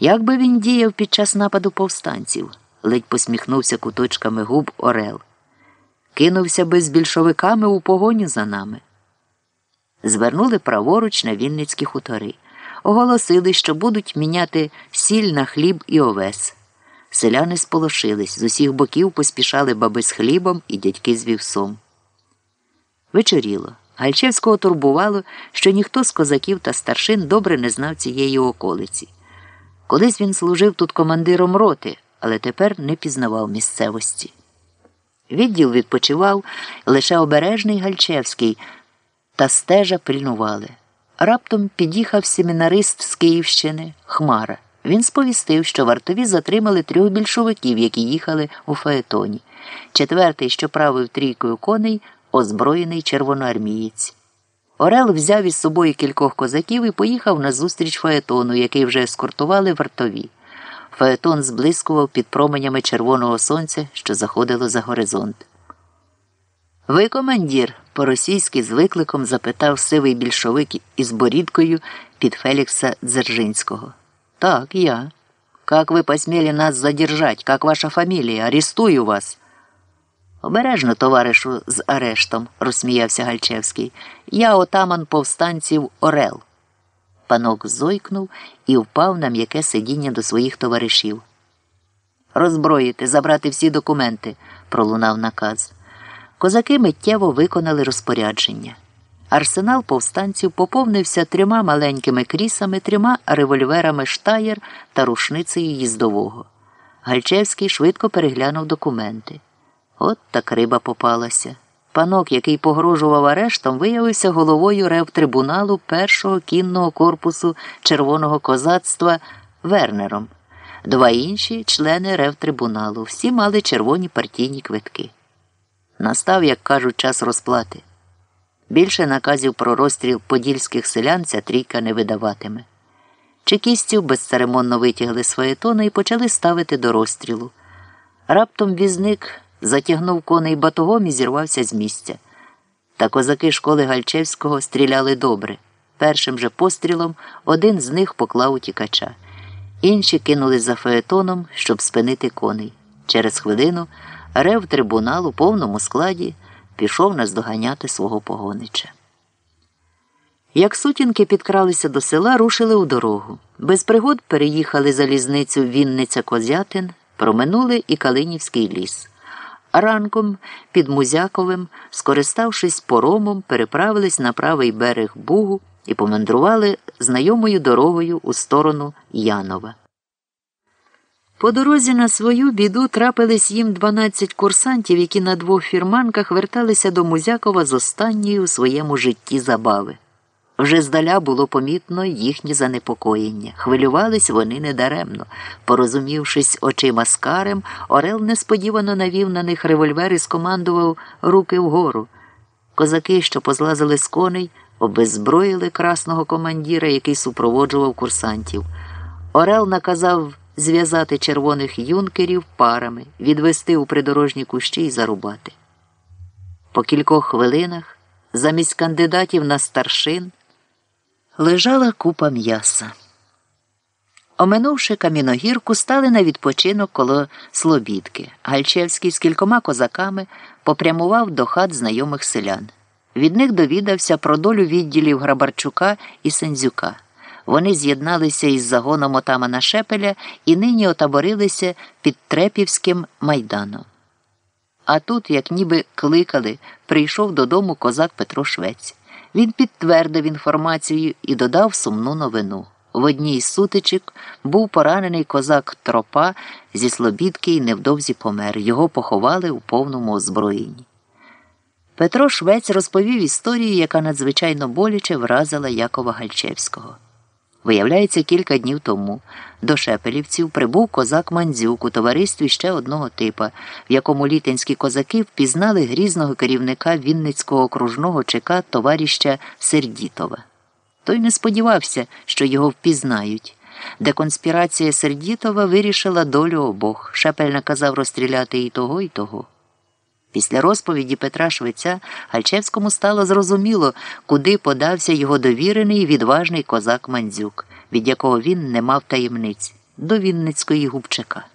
Як би він діяв під час нападу повстанців? ледь посміхнувся куточками губ Орел. Кинувся би з більшовиками у погоню за нами. Звернули праворуч на Вінницькі хутори, оголосили, що будуть міняти сіль на хліб і овес. Селяни сполошились, з усіх боків поспішали баби з хлібом і дядьки з вівсом. Вечоріло. Гальчевського турбувало, що ніхто з козаків та старшин добре не знав цієї околиці. Колись він служив тут командиром роти, але тепер не пізнавав місцевості. Відділ відпочивав лише обережний Гальчевський, та стежа пильнували. Раптом під'їхав семінарист з Київщини Хмара. Він сповістив, що вартові затримали трьох більшовиків, які їхали у Фаетоні. Четвертий, що правив трійкою коней, озброєний червоноармієць. Орел взяв із собою кількох козаків і поїхав на зустріч Фаетону, який вже ескортували вартові. Фаетон зблискував під променями червоного сонця, що заходило за горизонт. Ви, командір, по-російськи з викликом запитав сивий більшовик із борідкою під Фелікса Дзержинського. Так, я. Как ви посмели нас задержать? Как ваша фамілія? Арестую вас. Обережно, товаришу, з арештом, розсміявся Гальчевський. Я отаман повстанців Орел. Панок зойкнув і впав на м'яке сидіння до своїх товаришів. Розброїти, забрати всі документи, пролунав наказ. Козаки миттєво виконали розпорядження. Арсенал повстанців поповнився трьома маленькими крісами, трьома револьверами штаєр та рушницею їздового. Гальчевський швидко переглянув документи. От так риба попалася. Панок, який погрожував арештом, виявився головою ревтрибуналу першого кінного корпусу червоного козацтва Вернером. Два інші члени ревтрибуналу. Всі мали червоні партійні квитки. Настав, як кажуть, час розплати. Більше наказів про розстріл подільських селян ця трійка не видаватиме. Чекістів безцеремонно витягли своє тони і почали ставити до розстрілу. Раптом візник затягнув коней батогом і зірвався з місця. Та козаки школи Гальчевського стріляли добре. Першим же пострілом один з них поклав утікача. Інші кинули за феетоном, щоб спинити коней. Через хвилину рев трибунал у повному складі пішов наздоганяти свого погонича. Як сутінки підкралися до села, рушили у дорогу. Без пригод переїхали залізницю Вінниця Козятин, проминули і Калинівський ліс. Ранком під Музяковим, скориставшись поромом, переправились на правий берег Бугу і помандрували знайомою дорогою у сторону Янова. По дорозі на свою біду трапились їм 12 курсантів, які на двох фірманках верталися до Музякова з останньої у своєму житті забави. Вже здаля було помітно їхнє занепокоєння. Хвилювались вони недаремно. Порозумівшись очима з карем, Орел несподівано навів на них револьвер і скомандував руки вгору. Козаки, що позлазили з коней, обеззброїли красного командіра, який супроводжував курсантів. Орел наказав зв'язати червоних юнкерів парами, відвести у придорожні кущі і зарубати. По кількох хвилинах, замість кандидатів на старшин, лежала купа м'яса. Оминувши каміногірку, стали на відпочинок коло Слобідки. Гальчевський з кількома козаками попрямував до хат знайомих селян. Від них довідався про долю відділів Грабарчука і Сензюка. Вони з'єдналися із загоном отамана Шепеля і нині отаборилися під Трепівським майданом. А тут, як ніби кликали, прийшов додому козак Петро Швець. Він підтвердив інформацію і додав сумну новину. В одній з сутичок був поранений козак Тропа зі Слобідки і невдовзі помер. Його поховали у повному озброєнні. Петро Швець розповів історію, яка надзвичайно боляче вразила Якова Гальчевського. Виявляється, кілька днів тому до Шепелівців прибув козак Мандзюк у товаристві ще одного типа, в якому літинські козаки впізнали грізного керівника Вінницького окружного ЧК товарища Сердітова. Той не сподівався, що його впізнають. Де конспірація Сердітова вирішила долю обох. Шепель наказав розстріляти і того, і того. Після розповіді Петра Швеця Гальчевському стало зрозуміло, куди подався його довірений і відважний козак Мандзюк, від якого він не мав таємниць. до Вінницької губчака.